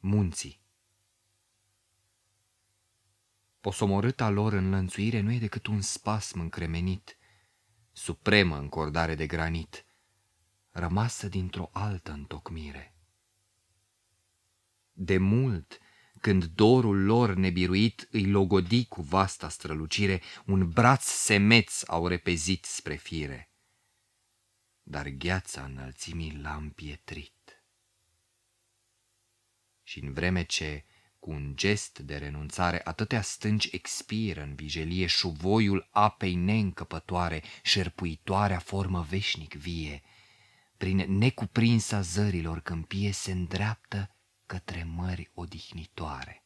Munții Posomorâta lor înlănțuire nu e decât un spasm încremenit, supremă încordare de granit, rămasă dintr-o altă întocmire. De mult, când dorul lor nebiruit îi logodi cu vasta strălucire, un braț semeț au repezit spre fire, dar gheața înălțimii l-a împietrit. Și în vreme ce, cu un gest de renunțare, atâtea stânci expiră în vijelie șuvoiul apei neîncăpătoare, șerpuitoarea formă veșnic vie, prin necuprinsa zărilor câmpie se îndreaptă către mări odihnitoare.